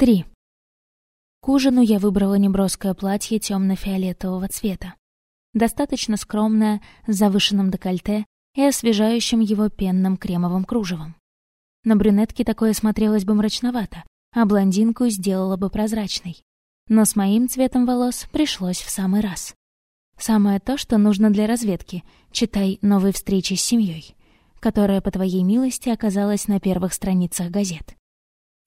Три. К ужину я выбрала неброское платье темно-фиолетового цвета. Достаточно скромное, с завышенным декольте и освежающим его пенным кремовым кружевом. На брюнетке такое смотрелось бы мрачновато, а блондинку сделала бы прозрачной. Но с моим цветом волос пришлось в самый раз. Самое то, что нужно для разведки, читай «Новые встречи с семьей, которая, по твоей милости, оказалась на первых страницах газет.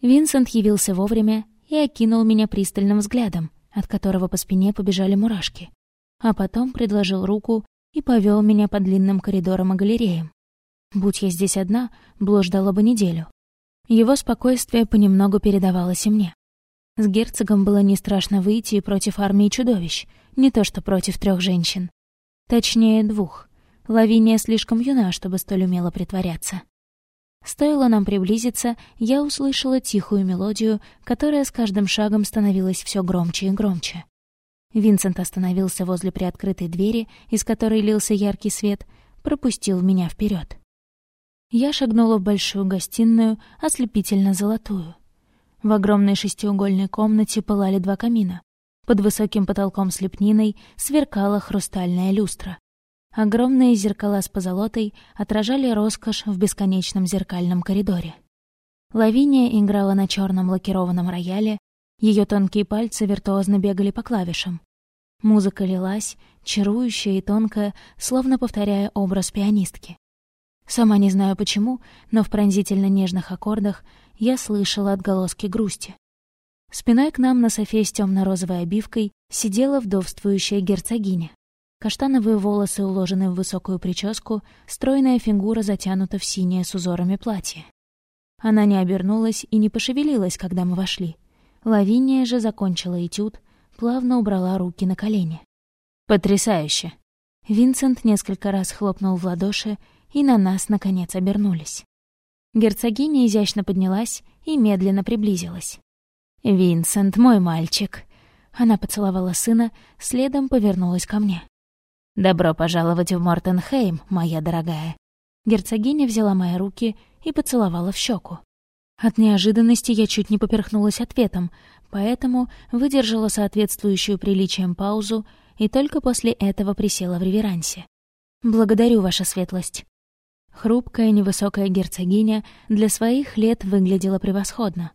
Винсент явился вовремя и окинул меня пристальным взглядом, от которого по спине побежали мурашки, а потом предложил руку и повел меня по длинным коридорам и галереям. Будь я здесь одна, блуждала бы неделю. Его спокойствие понемногу передавалось и мне. С герцогом было не страшно выйти против армии чудовищ, не то что против трех женщин. Точнее, двух. Лавиния слишком юна, чтобы столь умело притворяться. Стоило нам приблизиться, я услышала тихую мелодию, которая с каждым шагом становилась все громче и громче. Винсент остановился возле приоткрытой двери, из которой лился яркий свет, пропустил меня вперед. Я шагнула в большую гостиную, ослепительно-золотую. В огромной шестиугольной комнате пылали два камина. Под высоким потолком с лепниной сверкала хрустальная люстра. Огромные зеркала с позолотой отражали роскошь в бесконечном зеркальном коридоре. Лавиния играла на черном лакированном рояле, ее тонкие пальцы виртуозно бегали по клавишам. Музыка лилась, чарующая и тонкая, словно повторяя образ пианистки. Сама не знаю почему, но в пронзительно нежных аккордах я слышала отголоски грусти. Спиной к нам на софе с темно розовой обивкой сидела вдовствующая герцогиня. Каштановые волосы уложены в высокую прическу, стройная фигура затянута в синее с узорами платье. Она не обернулась и не пошевелилась, когда мы вошли. Лавиния же закончила этюд, плавно убрала руки на колени. «Потрясающе!» Винсент несколько раз хлопнул в ладоши, и на нас, наконец, обернулись. Герцогиня изящно поднялась и медленно приблизилась. «Винсент, мой мальчик!» Она поцеловала сына, следом повернулась ко мне. «Добро пожаловать в Мортенхейм, моя дорогая». Герцогиня взяла мои руки и поцеловала в щеку. От неожиданности я чуть не поперхнулась ответом, поэтому выдержала соответствующую приличием паузу и только после этого присела в реверансе. «Благодарю, ваша светлость». Хрупкая невысокая герцогиня для своих лет выглядела превосходно.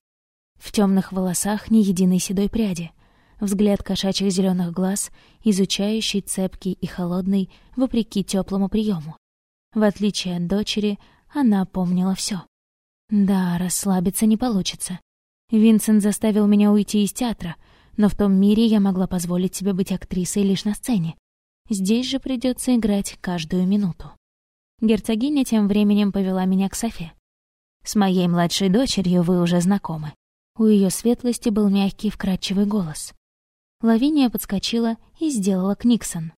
В темных волосах ни единой седой пряди — взгляд кошачьих зеленых глаз, изучающий, цепкий и холодный, вопреки теплому приему. В отличие от дочери, она помнила все. Да, расслабиться не получится. Винсент заставил меня уйти из театра, но в том мире я могла позволить себе быть актрисой лишь на сцене. Здесь же придется играть каждую минуту. Герцогиня тем временем повела меня к Софе. «С моей младшей дочерью вы уже знакомы». У ее светлости был мягкий вкрадчивый голос. Лавиния подскочила и сделала Книксон.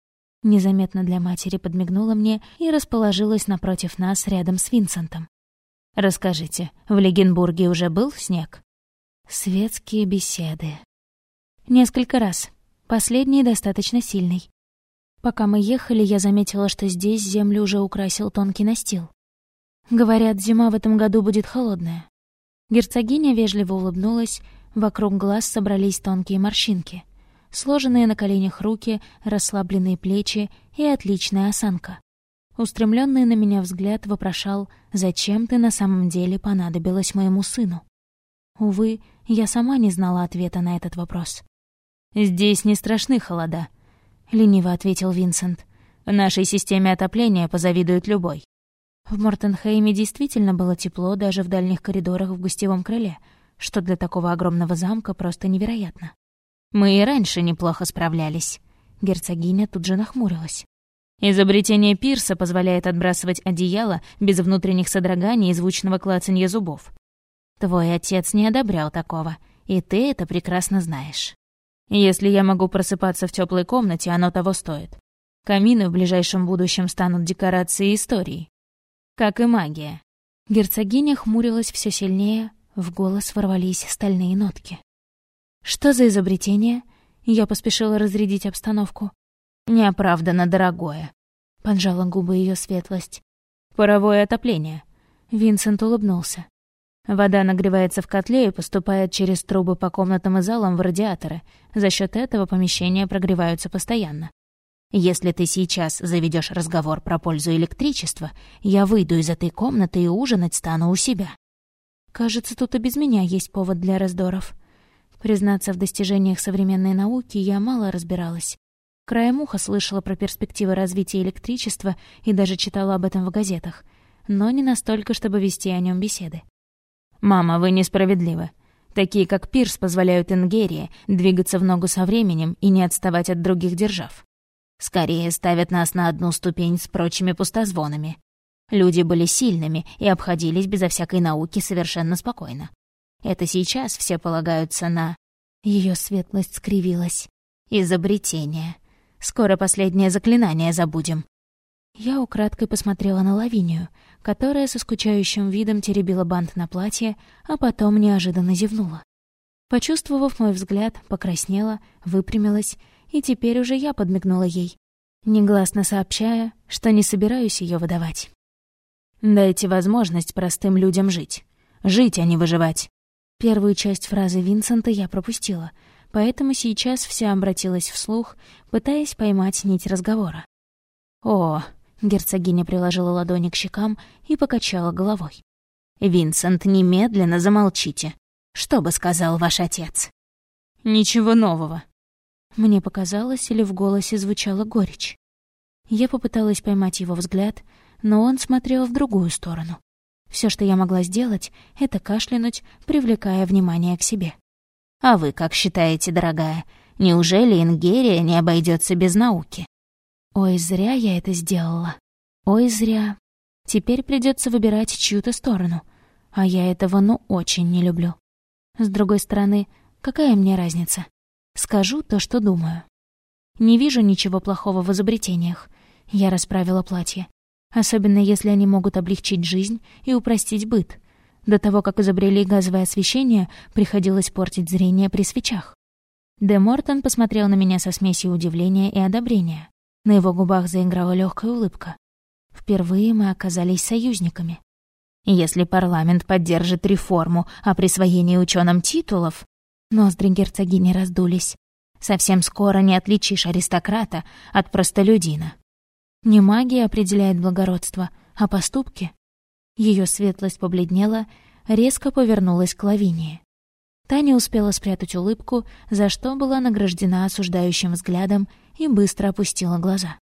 Незаметно для матери подмигнула мне и расположилась напротив нас рядом с Винсентом. «Расскажите, в Легенбурге уже был снег?» Светские беседы. Несколько раз. Последний достаточно сильный. Пока мы ехали, я заметила, что здесь землю уже украсил тонкий настил. Говорят, зима в этом году будет холодная. Герцогиня вежливо улыбнулась, вокруг глаз собрались тонкие морщинки сложенные на коленях руки, расслабленные плечи и отличная осанка. Устремленный на меня взгляд вопрошал, зачем ты на самом деле понадобилась моему сыну? Увы, я сама не знала ответа на этот вопрос. «Здесь не страшны холода», — лениво ответил Винсент. «В нашей системе отопления позавидует любой». В Мортенхейме действительно было тепло даже в дальних коридорах в гостевом крыле, что для такого огромного замка просто невероятно. Мы и раньше неплохо справлялись. Герцогиня тут же нахмурилась. Изобретение пирса позволяет отбрасывать одеяло без внутренних содроганий и звучного клацанья зубов. Твой отец не одобрял такого, и ты это прекрасно знаешь. Если я могу просыпаться в теплой комнате, оно того стоит. Камины в ближайшем будущем станут декорацией истории. Как и магия. Герцогиня хмурилась все сильнее, в голос ворвались стальные нотки. «Что за изобретение?» Я поспешила разрядить обстановку. «Неоправданно дорогое», — поджала губы ее светлость. «Паровое отопление». Винсент улыбнулся. Вода нагревается в котле и поступает через трубы по комнатам и залам в радиаторы. За счет этого помещения прогреваются постоянно. Если ты сейчас заведешь разговор про пользу электричества, я выйду из этой комнаты и ужинать стану у себя. Кажется, тут и без меня есть повод для раздоров. Признаться, в достижениях современной науки я мало разбиралась. Краем уха слышала про перспективы развития электричества и даже читала об этом в газетах, но не настолько, чтобы вести о нем беседы. «Мама, вы несправедливы. Такие, как Пирс, позволяют Ингерии двигаться в ногу со временем и не отставать от других держав. Скорее ставят нас на одну ступень с прочими пустозвонами. Люди были сильными и обходились безо всякой науки совершенно спокойно. Это сейчас все полагаются на... Ее светлость скривилась. Изобретение. Скоро последнее заклинание забудем. Я украдкой посмотрела на Лавинию, которая со скучающим видом теребила бант на платье, а потом неожиданно зевнула. Почувствовав мой взгляд, покраснела, выпрямилась, и теперь уже я подмигнула ей, негласно сообщая, что не собираюсь ее выдавать. «Дайте возможность простым людям жить. Жить, а не выживать». Первую часть фразы Винсента я пропустила, поэтому сейчас вся обратилась вслух, пытаясь поймать нить разговора. «О, Герцогиня приложила ладони к щекам и покачала головой. «Винсент, немедленно замолчите. Что бы сказал ваш отец?» «Ничего нового». Мне показалось, или в голосе звучала горечь. Я попыталась поймать его взгляд, но он смотрел в другую сторону. Все, что я могла сделать, — это кашлянуть, привлекая внимание к себе. «А вы как считаете, дорогая, неужели Ингерия не обойдется без науки?» Ой, зря я это сделала. Ой, зря. Теперь придется выбирать чью-то сторону. А я этого ну очень не люблю. С другой стороны, какая мне разница? Скажу то, что думаю. Не вижу ничего плохого в изобретениях. Я расправила платье. Особенно если они могут облегчить жизнь и упростить быт. До того, как изобрели газовое освещение, приходилось портить зрение при свечах. Де Мортон посмотрел на меня со смесью удивления и одобрения. На его губах заиграла легкая улыбка. Впервые мы оказались союзниками. Если парламент поддержит реформу о присвоении ученым титулов, ноздри герцогини раздулись. Совсем скоро не отличишь аристократа от простолюдина. Не магия определяет благородство, а поступки. Ее светлость побледнела, резко повернулась к Лавинии. Таня успела спрятать улыбку, за что была награждена осуждающим взглядом и быстро опустила глаза.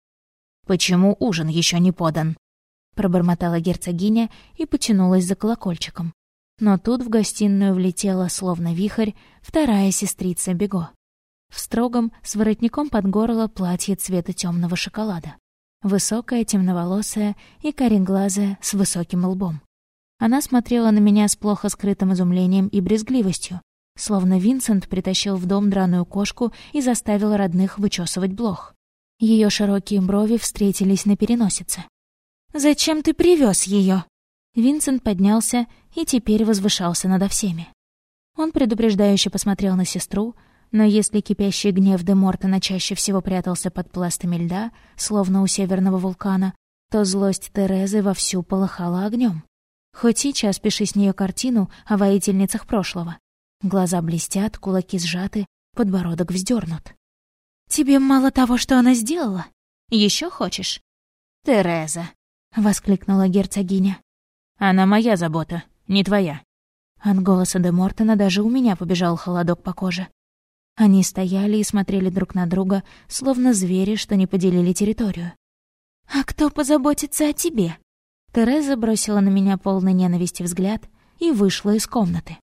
«Почему ужин еще не подан?» Пробормотала герцогиня и потянулась за колокольчиком. Но тут в гостиную влетела, словно вихрь, вторая сестрица Бего. В строгом, с воротником под горло платье цвета темного шоколада. Высокая, темноволосая и кореглазая с высоким лбом. Она смотрела на меня с плохо скрытым изумлением и брезгливостью, Словно Винсент притащил в дом драную кошку и заставил родных вычесывать блох. Ее широкие брови встретились на переносице. «Зачем ты привез ее? Винсент поднялся и теперь возвышался надо всеми. Он предупреждающе посмотрел на сестру, но если кипящий гнев де Мортона чаще всего прятался под пластами льда, словно у северного вулкана, то злость Терезы вовсю полыхала огнем. Хоть сейчас пиши с нее картину о воительницах прошлого. Глаза блестят, кулаки сжаты, подбородок вздернут. «Тебе мало того, что она сделала? Еще хочешь?» «Тереза», — воскликнула герцогиня. «Она моя забота, не твоя». От голоса де Мортона даже у меня побежал холодок по коже. Они стояли и смотрели друг на друга, словно звери, что не поделили территорию. «А кто позаботится о тебе?» Тереза бросила на меня полный ненависти взгляд и вышла из комнаты.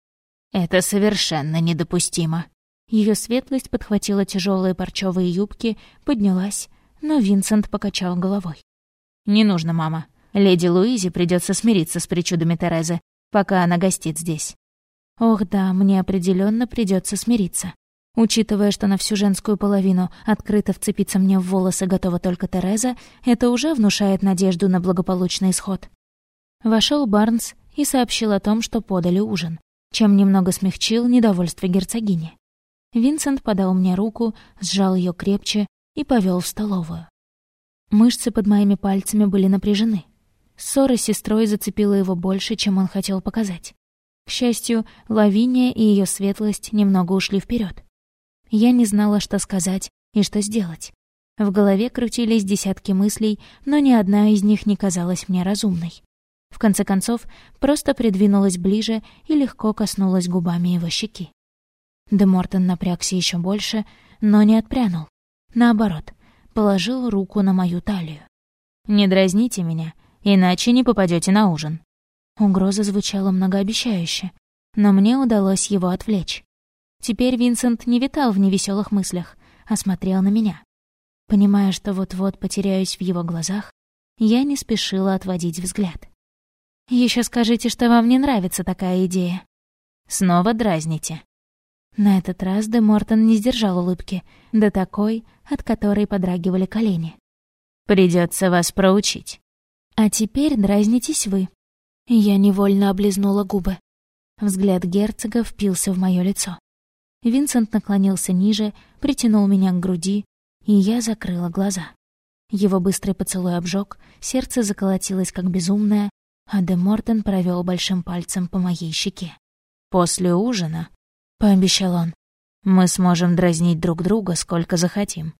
Это совершенно недопустимо. Ее светлость подхватила тяжелые парчевые юбки, поднялась, но Винсент покачал головой. «Не нужно, мама. Леди Луизе придется смириться с причудами Терезы, пока она гостит здесь». «Ох да, мне определенно придется смириться. Учитывая, что на всю женскую половину открыто вцепиться мне в волосы готова только Тереза, это уже внушает надежду на благополучный исход». Вошел Барнс и сообщил о том, что подали ужин чем немного смягчил недовольство герцогини. Винсент подал мне руку, сжал ее крепче и повел в столовую. Мышцы под моими пальцами были напряжены. Ссора с сестрой зацепила его больше, чем он хотел показать. К счастью, Лавиния и ее светлость немного ушли вперед. Я не знала, что сказать и что сделать. В голове крутились десятки мыслей, но ни одна из них не казалась мне разумной. В конце концов, просто придвинулась ближе и легко коснулась губами его щеки. Де Мортон напрягся еще больше, но не отпрянул. Наоборот, положил руку на мою талию. «Не дразните меня, иначе не попадете на ужин». Угроза звучала многообещающе, но мне удалось его отвлечь. Теперь Винсент не витал в невеселых мыслях, а смотрел на меня. Понимая, что вот-вот потеряюсь в его глазах, я не спешила отводить взгляд. Еще скажите, что вам не нравится такая идея». «Снова дразните», на этот раз Де Мортон не сдержал улыбки, до такой, от которой подрагивали колени. Придется вас проучить. А теперь дразнитесь вы. Я невольно облизнула губы. Взгляд герцога впился в мое лицо. Винсент наклонился ниже, притянул меня к груди, и я закрыла глаза. Его быстрый поцелуй обжег, сердце заколотилось как безумное, а Де Мортон провел большим пальцем по моей щеке. «После ужина — пообещал он. «Мы сможем дразнить друг друга сколько захотим».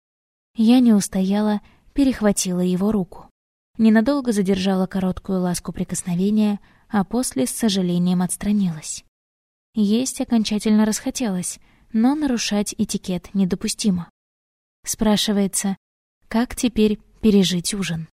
Я не устояла, перехватила его руку. Ненадолго задержала короткую ласку прикосновения, а после с сожалением отстранилась. Есть окончательно расхотелось, но нарушать этикет недопустимо. Спрашивается, как теперь пережить ужин?